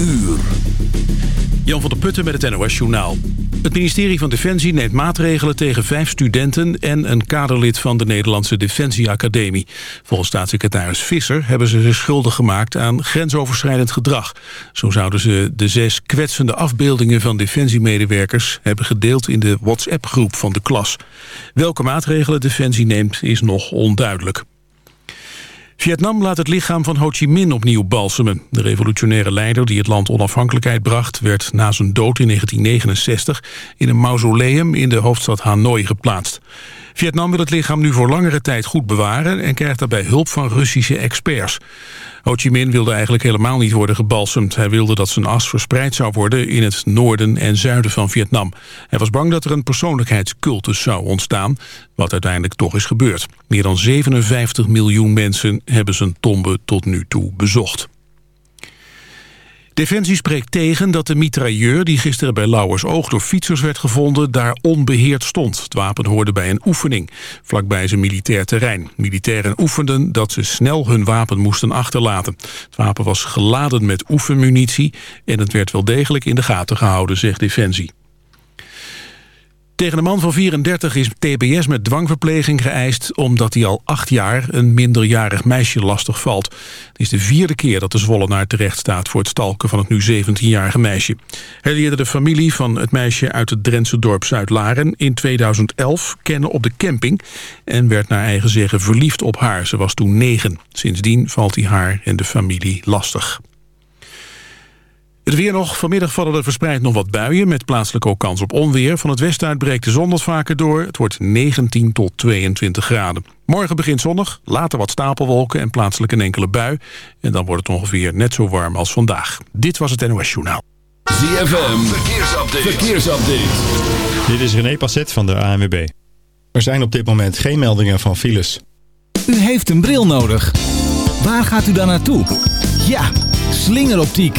uur. Jan van der Putten met het NOS Journaal. Het ministerie van Defensie neemt maatregelen tegen vijf studenten... en een kaderlid van de Nederlandse Defensieacademie. Volgens staatssecretaris Visser hebben ze zich schuldig gemaakt... aan grensoverschrijdend gedrag. Zo zouden ze de zes kwetsende afbeeldingen van defensiemedewerkers... hebben gedeeld in de WhatsApp-groep van de klas. Welke maatregelen Defensie neemt is nog onduidelijk. Vietnam laat het lichaam van Ho Chi Minh opnieuw balsemen. De revolutionaire leider die het land onafhankelijkheid bracht... werd na zijn dood in 1969 in een mausoleum in de hoofdstad Hanoi geplaatst. Vietnam wil het lichaam nu voor langere tijd goed bewaren... en krijgt daarbij hulp van Russische experts. Ho Chi Minh wilde eigenlijk helemaal niet worden gebalsemd. Hij wilde dat zijn as verspreid zou worden in het noorden en zuiden van Vietnam. Hij was bang dat er een persoonlijkheidscultus zou ontstaan... wat uiteindelijk toch is gebeurd. Meer dan 57 miljoen mensen hebben zijn tombe tot nu toe bezocht. Defensie spreekt tegen dat de mitrailleur die gisteren bij Oog door fietsers werd gevonden daar onbeheerd stond. Het wapen hoorde bij een oefening, vlakbij zijn militair terrein. Militairen oefenden dat ze snel hun wapen moesten achterlaten. Het wapen was geladen met oefenmunitie en het werd wel degelijk in de gaten gehouden, zegt Defensie. Tegen de man van 34 is TBS met dwangverpleging geëist... omdat hij al acht jaar een minderjarig meisje lastig valt. Het is de vierde keer dat de Zwollenaar terecht staat... voor het stalken van het nu 17-jarige meisje. Hij leerde de familie van het meisje uit het Drentse dorp Zuid-Laren... in 2011 kennen op de camping... en werd naar eigen zeggen verliefd op haar. Ze was toen negen. Sindsdien valt hij haar en de familie lastig. Het weer nog. Vanmiddag vallen er verspreid nog wat buien... met plaatselijk ook kans op onweer. Van het westen uit breekt de zon wat vaker door. Het wordt 19 tot 22 graden. Morgen begint zonnig, later wat stapelwolken en plaatselijk een enkele bui. En dan wordt het ongeveer net zo warm als vandaag. Dit was het NOS Journaal. ZFM, verkeersupdate. verkeersupdate. Dit is René Passet van de ANWB. Er zijn op dit moment geen meldingen van files. U heeft een bril nodig. Waar gaat u dan naartoe? Ja, slingeroptiek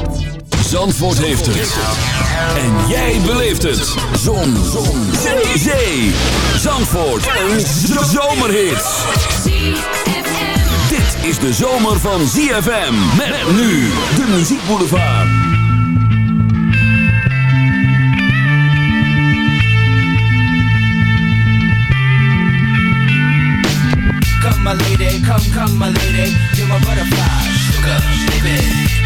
Zandvoort heeft het. En jij beleeft het. Zon. Zon. Zee. Zee. Zandvoort. Een zomerhit. Dit is de zomer van ZFM. Met nu de muziekboulevard. Come my lady, come, come my lady, you're my butterfly, sugar, baby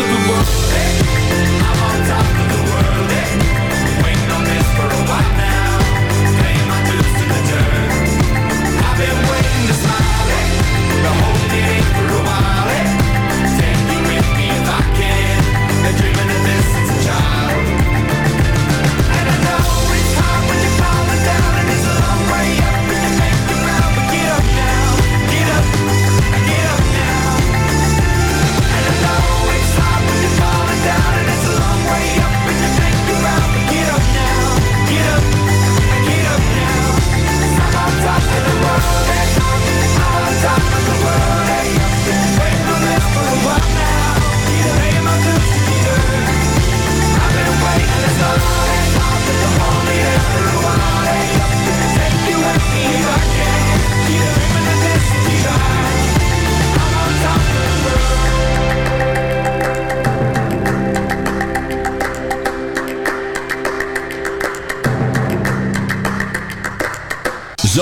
sábado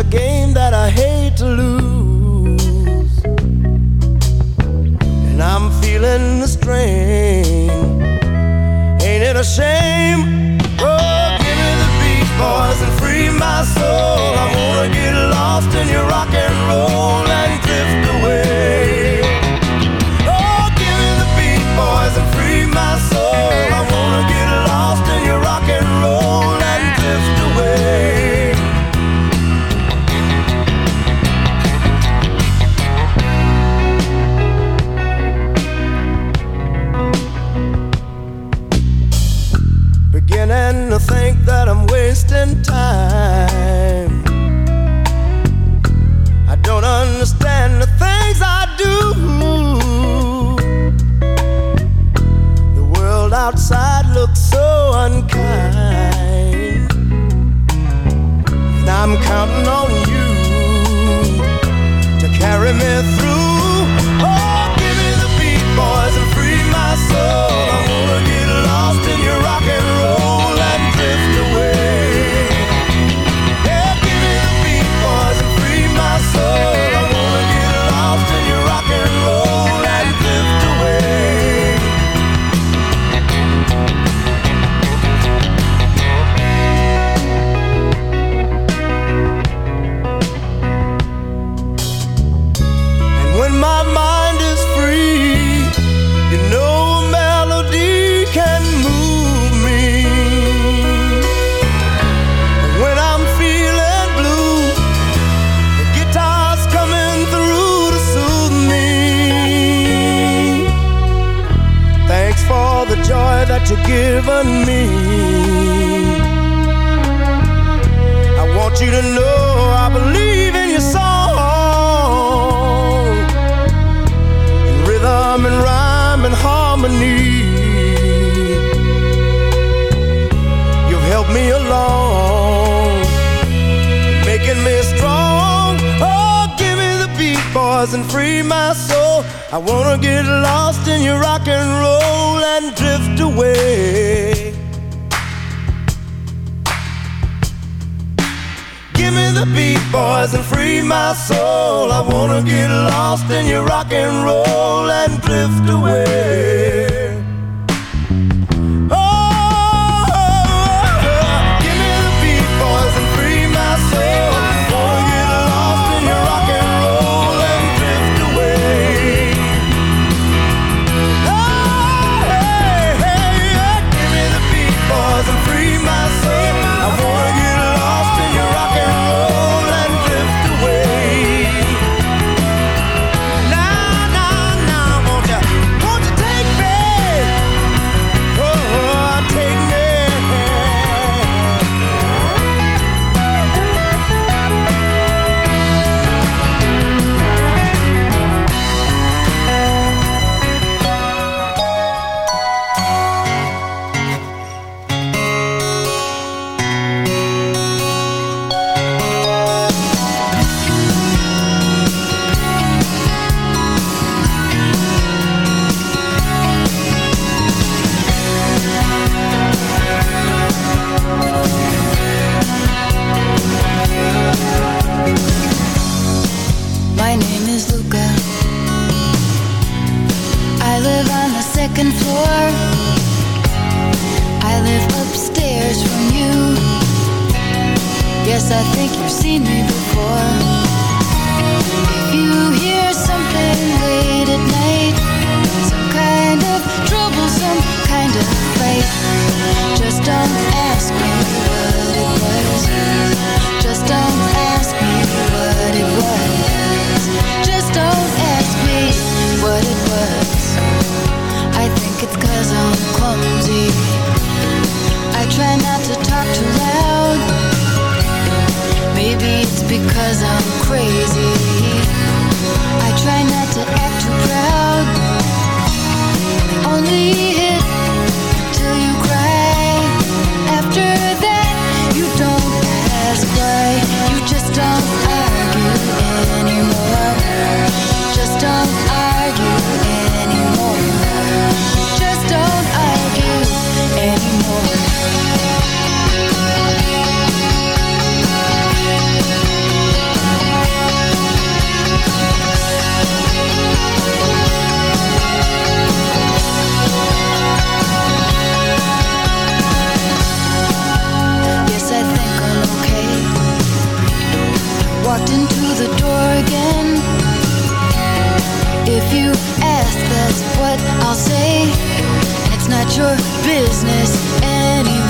a game that I hate to lose. the door again If you ask, that's what I'll say It's not your business anymore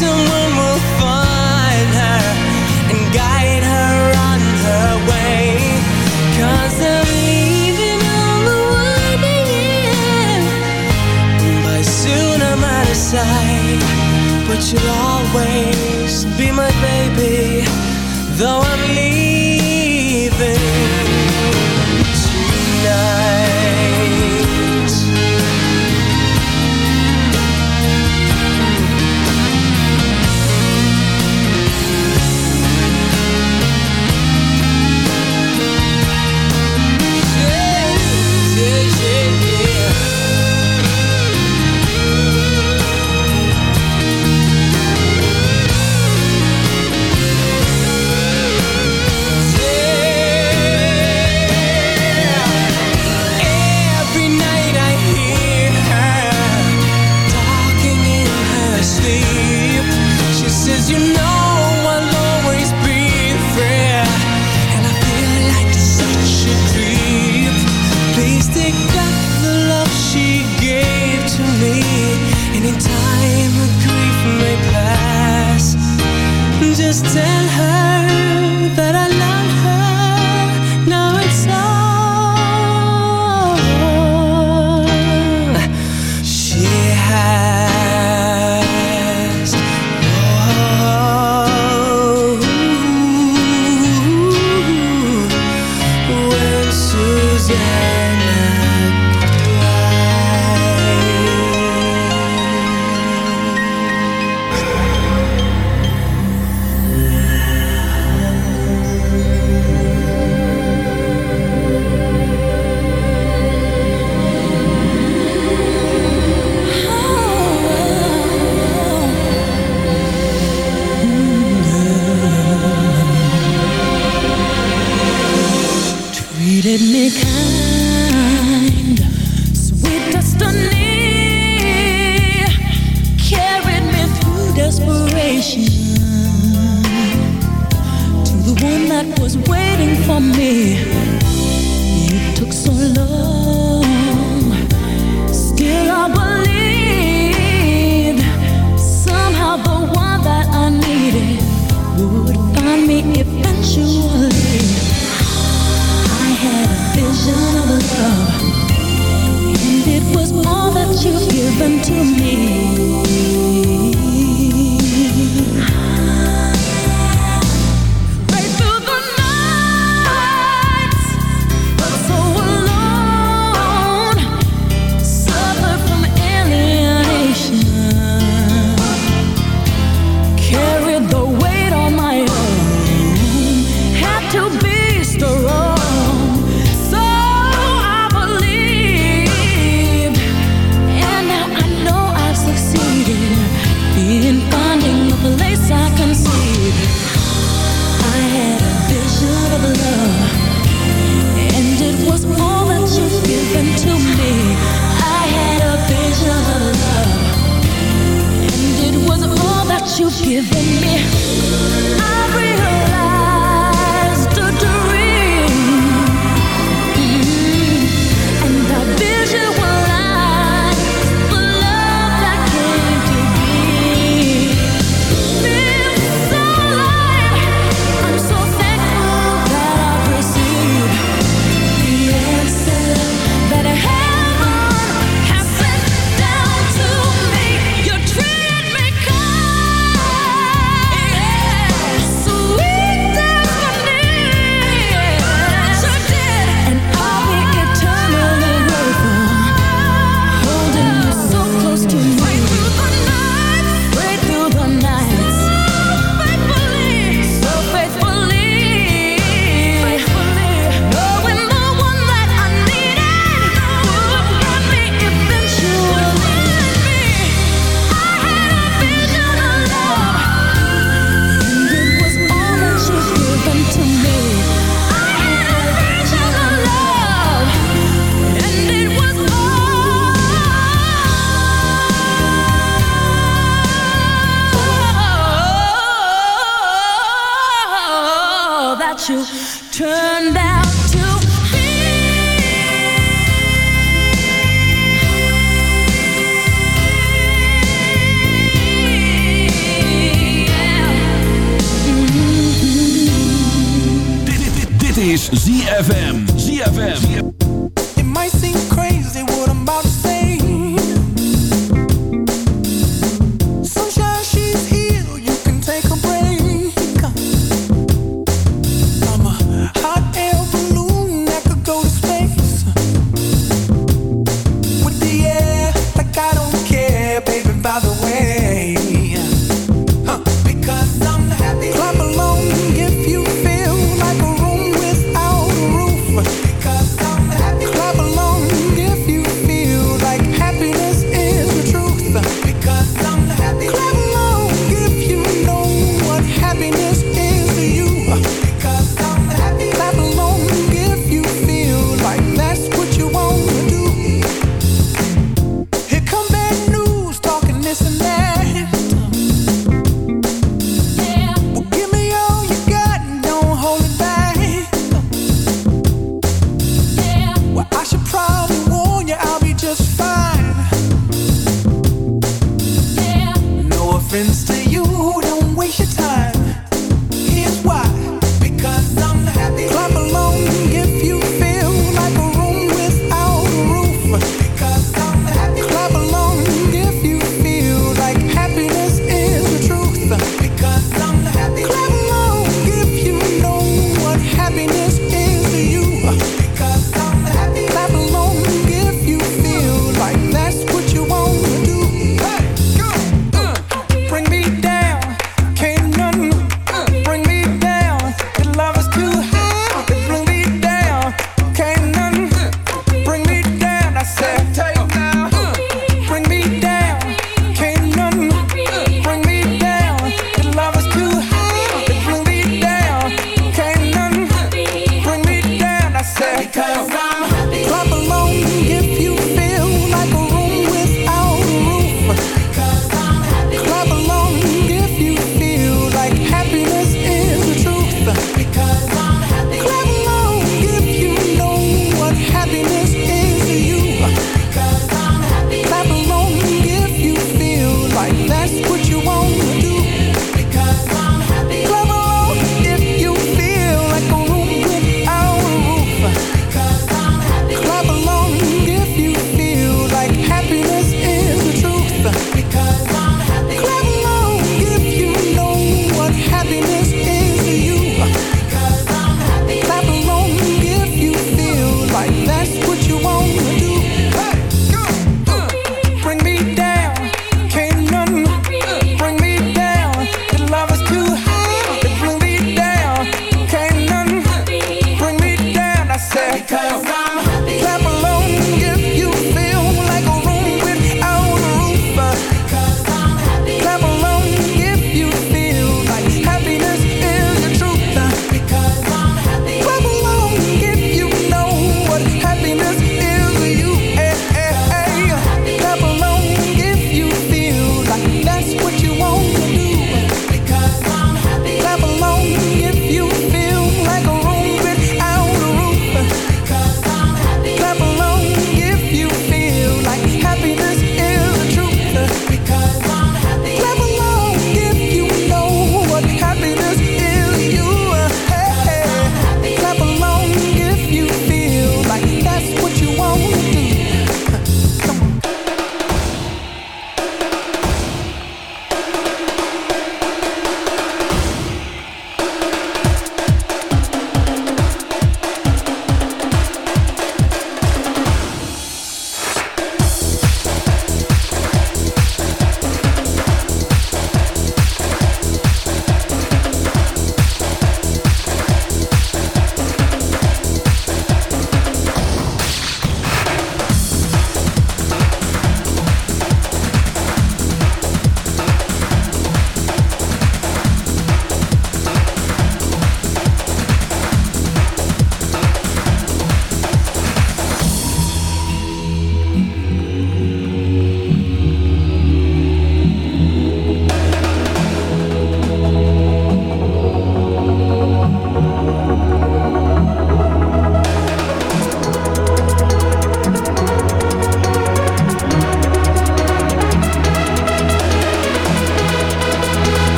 someone